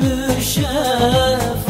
müşef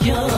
yeah.